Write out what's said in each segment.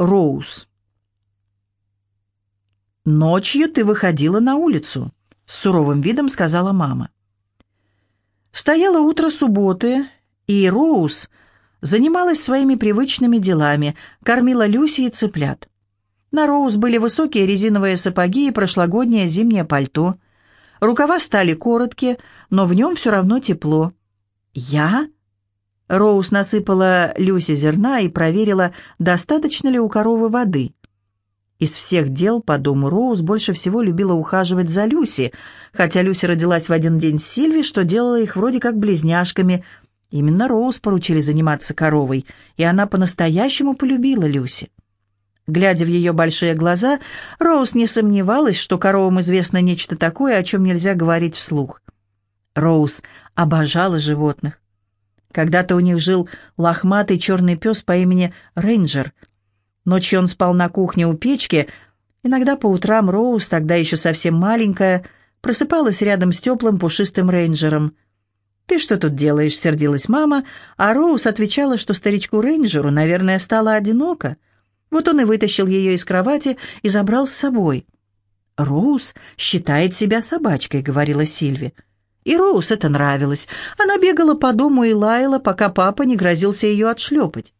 Роуз. «Ночью ты выходила на улицу», — с суровым видом сказала мама. Стояло утро субботы, и Роуз занималась своими привычными делами, кормила Люси и цыплят. На Роуз были высокие резиновые сапоги и прошлогоднее зимнее пальто. Рукава стали короткие, но в нем все равно тепло. «Я?» Роуз насыпала Люси зерна и проверила, достаточно ли у коровы воды. Из всех дел по дому Роуз больше всего любила ухаживать за Люси, хотя Люси родилась в один день с Сильви, что делало их вроде как близняшками. Именно Роуз поручили заниматься коровой, и она по-настоящему полюбила Люси. Глядя в ее большие глаза, Роуз не сомневалась, что коровам известно нечто такое, о чем нельзя говорить вслух. Роуз обожала животных. Когда-то у них жил лохматый черный пес по имени Рейнджер — Ночью он спал на кухне у печки. Иногда по утрам Роуз, тогда еще совсем маленькая, просыпалась рядом с теплым пушистым рейнджером. «Ты что тут делаешь?» — сердилась мама, а Роуз отвечала, что старичку-рейнджеру, наверное, стало одиноко. Вот он и вытащил ее из кровати и забрал с собой. «Роуз считает себя собачкой», — говорила Сильви. И Роуз это нравилось. Она бегала по дому и лаяла, пока папа не грозился ее отшлепать.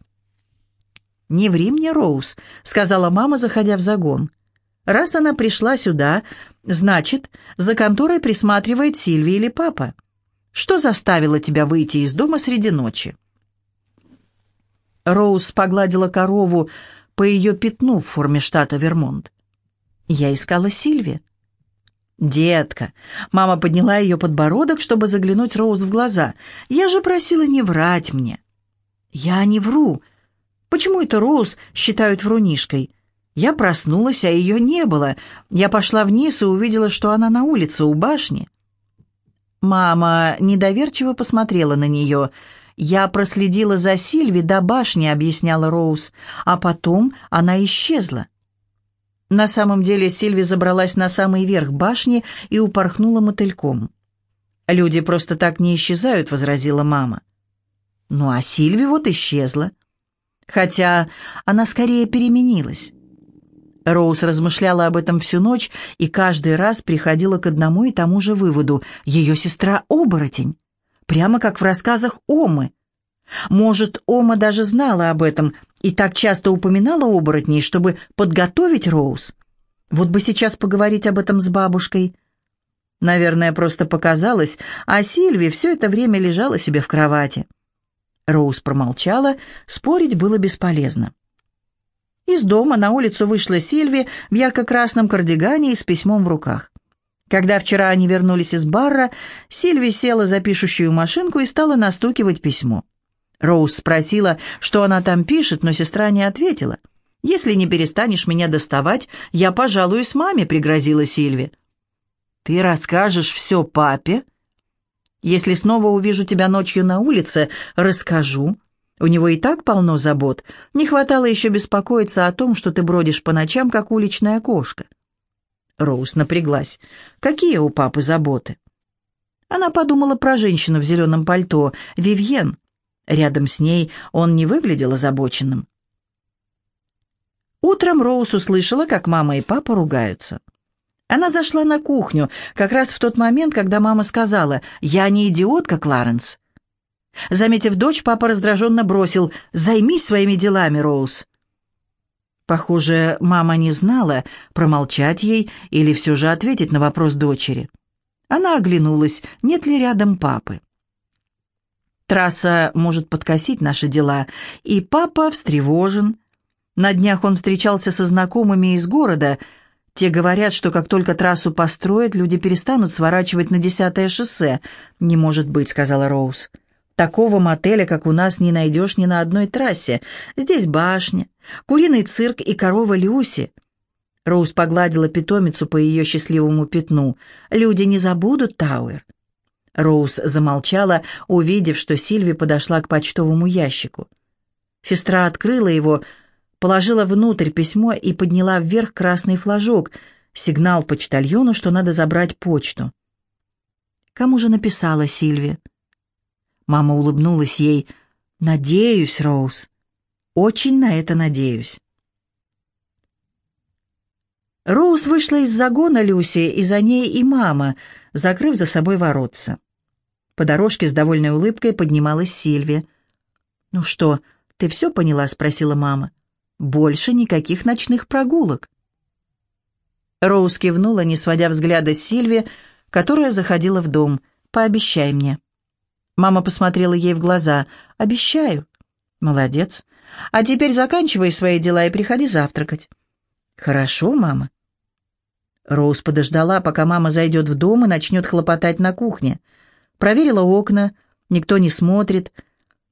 «Не ври мне, Роуз», — сказала мама, заходя в загон. «Раз она пришла сюда, значит, за конторой присматривает Сильвия или папа. Что заставило тебя выйти из дома среди ночи?» Роуз погладила корову по ее пятну в форме штата Вермонт. «Я искала Сильви». «Детка!» — мама подняла ее подбородок, чтобы заглянуть Роуз в глаза. «Я же просила не врать мне». «Я не вру», Почему это Роуз считают врунишкой? Я проснулась, а ее не было. Я пошла вниз и увидела, что она на улице у башни. Мама недоверчиво посмотрела на нее. «Я проследила за Сильви до башни», — объясняла Роуз, «а потом она исчезла». На самом деле Сильви забралась на самый верх башни и упорхнула мотыльком. «Люди просто так не исчезают», — возразила мама. «Ну а Сильви вот исчезла хотя она скорее переменилась. Роуз размышляла об этом всю ночь и каждый раз приходила к одному и тому же выводу. Ее сестра — оборотень. Прямо как в рассказах Омы. Может, Ома даже знала об этом и так часто упоминала оборотней, чтобы подготовить Роуз. Вот бы сейчас поговорить об этом с бабушкой. Наверное, просто показалось, а Сильви все это время лежала себе в кровати. Роуз промолчала, спорить было бесполезно. Из дома на улицу вышла Сильви в ярко-красном кардигане и с письмом в руках. Когда вчера они вернулись из бара, Сильви села за пишущую машинку и стала настукивать письмо. Роуз спросила, что она там пишет, но сестра не ответила. «Если не перестанешь меня доставать, я пожалуюсь маме», — пригрозила Сильви. «Ты расскажешь все папе?» Если снова увижу тебя ночью на улице, расскажу. У него и так полно забот. Не хватало еще беспокоиться о том, что ты бродишь по ночам, как уличная кошка». Роуз напряглась. «Какие у папы заботы?» Она подумала про женщину в зеленом пальто, Вивьен. Рядом с ней он не выглядел озабоченным. Утром Роуз услышала, как мама и папа ругаются. Она зашла на кухню, как раз в тот момент, когда мама сказала «Я не идиотка, Кларенс». Заметив дочь, папа раздраженно бросил «Займись своими делами, Роуз». Похоже, мама не знала, промолчать ей или все же ответить на вопрос дочери. Она оглянулась, нет ли рядом папы. Трасса может подкосить наши дела, и папа встревожен. На днях он встречался со знакомыми из города – те говорят, что как только трассу построят, люди перестанут сворачивать на десятое шоссе. «Не может быть», — сказала Роуз. «Такого мотеля, как у нас, не найдешь ни на одной трассе. Здесь башня, куриный цирк и корова Люси». Роуз погладила питомицу по ее счастливому пятну. «Люди не забудут Тауэр». Роуз замолчала, увидев, что Сильви подошла к почтовому ящику. Сестра открыла его, положила внутрь письмо и подняла вверх красный флажок, сигнал почтальону, что надо забрать почту. Кому же написала Сильви? Мама улыбнулась ей. «Надеюсь, Роуз. Очень на это надеюсь». Роуз вышла из загона Люси, и за ней и мама, закрыв за собой воротца. По дорожке с довольной улыбкой поднималась Сильвия. «Ну что, ты все поняла?» — спросила мама. «Больше никаких ночных прогулок». Роуз кивнула, не сводя взгляда с Сильви, которая заходила в дом. «Пообещай мне». Мама посмотрела ей в глаза. «Обещаю». «Молодец. А теперь заканчивай свои дела и приходи завтракать». «Хорошо, мама». Роуз подождала, пока мама зайдет в дом и начнет хлопотать на кухне. Проверила окна, никто не смотрит.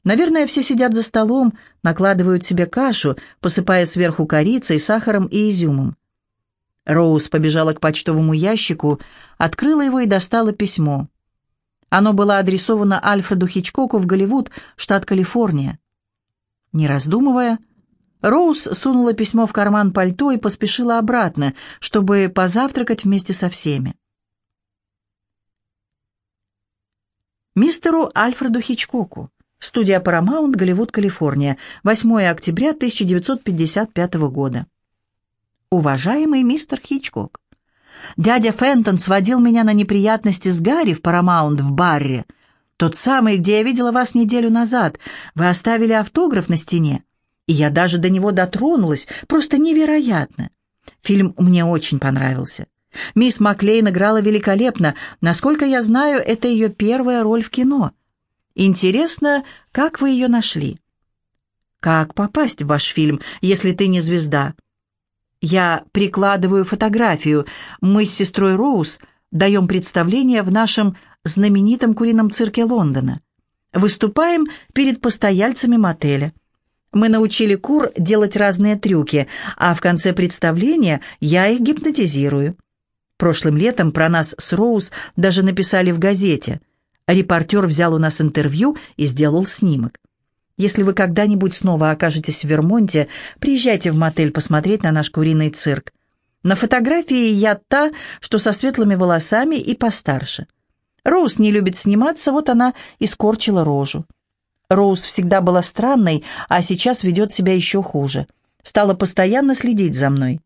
Наверное, все сидят за столом, накладывают себе кашу, посыпая сверху корицей, сахаром и изюмом. Роуз побежала к почтовому ящику, открыла его и достала письмо. Оно было адресовано Альфреду Хичкоку в Голливуд, штат Калифорния. Не раздумывая, Роуз сунула письмо в карман пальто и поспешила обратно, чтобы позавтракать вместе со всеми. Мистеру Альфреду Хичкоку. Студия Paramount, Голливуд, Калифорния. 8 октября 1955 года. Уважаемый мистер Хичкок, дядя Фентон сводил меня на неприятности с Гарри в Paramount в барре. Тот самый, где я видела вас неделю назад. Вы оставили автограф на стене. И я даже до него дотронулась, просто невероятно. Фильм мне очень понравился. Мисс Маклейн играла великолепно. Насколько я знаю, это ее первая роль в кино. Интересно, как вы ее нашли? Как попасть в ваш фильм, если ты не звезда? Я прикладываю фотографию. Мы с сестрой Роуз даем представление в нашем знаменитом курином цирке Лондона. Выступаем перед постояльцами мотеля. Мы научили кур делать разные трюки, а в конце представления я их гипнотизирую. Прошлым летом про нас с Роуз даже написали в газете. Репортер взял у нас интервью и сделал снимок. Если вы когда-нибудь снова окажетесь в Вермонте, приезжайте в мотель посмотреть на наш куриный цирк. На фотографии я та, что со светлыми волосами и постарше. Роуз не любит сниматься, вот она и скорчила рожу. Роуз всегда была странной, а сейчас ведет себя еще хуже. Стала постоянно следить за мной.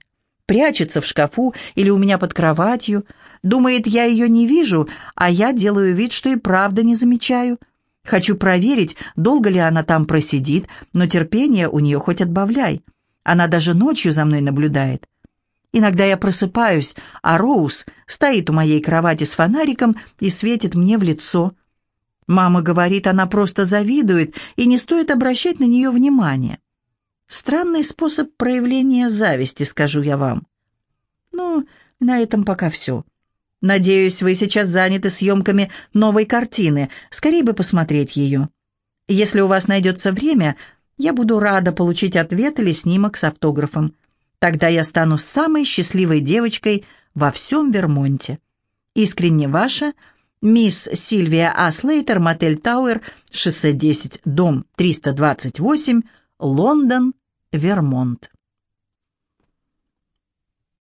Прячется в шкафу или у меня под кроватью. Думает, я ее не вижу, а я делаю вид, что и правда не замечаю. Хочу проверить, долго ли она там просидит, но терпение у нее хоть отбавляй. Она даже ночью за мной наблюдает. Иногда я просыпаюсь, а Роуз стоит у моей кровати с фонариком и светит мне в лицо – Мама говорит, она просто завидует, и не стоит обращать на нее внимания. Странный способ проявления зависти, скажу я вам. Ну, на этом пока все. Надеюсь, вы сейчас заняты съемками новой картины. Скорее бы посмотреть ее. Если у вас найдется время, я буду рада получить ответ или снимок с автографом. Тогда я стану самой счастливой девочкой во всем Вермонте. Искренне ваша Мисс Сильвия А. Слейтер, мотель Тауэр, шоссе 10, дом 328, Лондон, Вермонт.